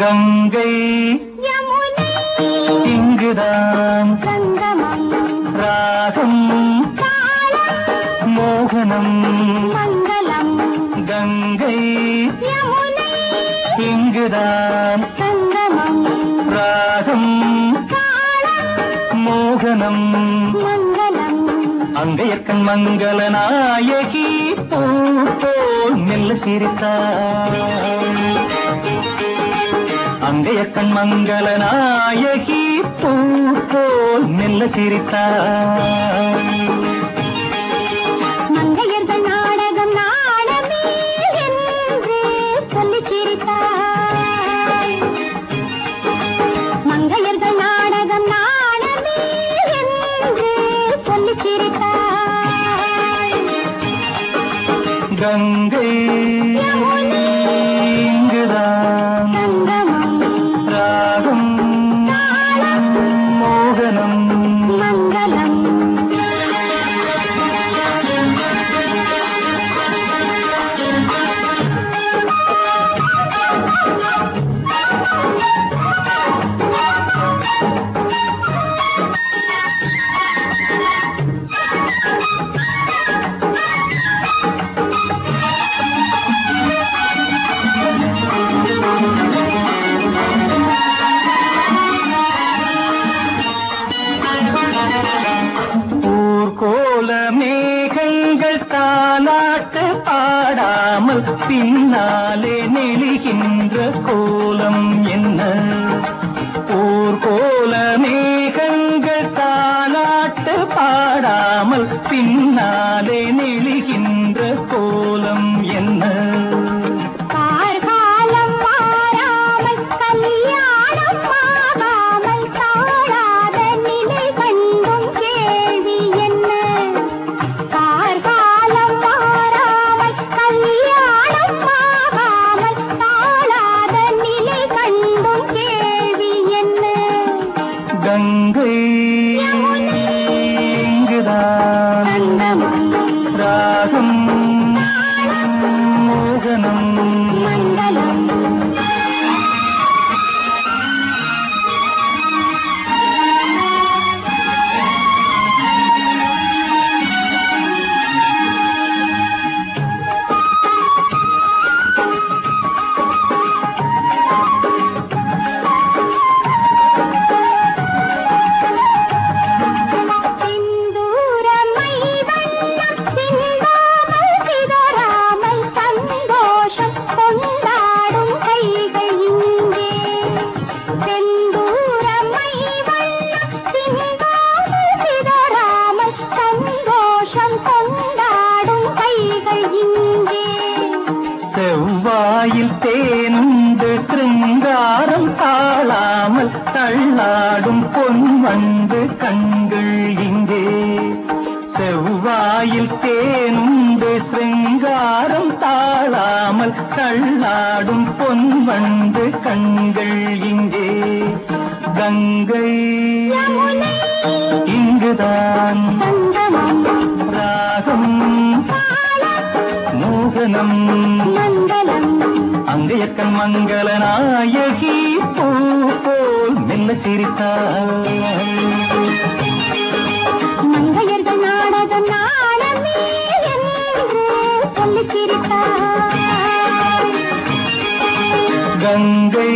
கங்கை. இங்குதான் ராகம். மோகனம். கங்கை. இங்குதான் ராகம். மோகனம். அங்கையக்கன் மங்கள நாயகி பூ போல் மெல்ல சிரித்தாள் அங்கையக்கன் மங்கள நாயகி பூ போல் மெல்ல சிரித்தாள் மங்கையர்கள் நாடகம் நாடமே என்று சொல்லி சிரித்தாய் மங்கையர்கள் நாடகம் நாடமே என்று சொல்லி சிரித்தாய் கங்கை Thank you. ஆடாமல் பின்னாலே நெழுகின்ற கோலம் என்ன? ஊர்கோல மேகங்கள் தாலாட்டு பாடாமல் பின் சங்கமம் ராகம் மோகனம் தள்ளாடும் பொன் வண்டு கண்கள் இங்கே. செவ்வாயில் தேனுண்டு சிருங்காரம் தாழாமல் தள்ளாடும் பொன் வண்டு கண்கள் இங்கே. கங்கை இங்குதான். ராகம் மோகனம் அங்கையக்கன் மங்கள நாயகி பூ போல் மெல்ல சிரித்தாள். மங்கையர்கள் நாடகம் நாடமே என்று சொல்லி சிரித்தாய் கங்கை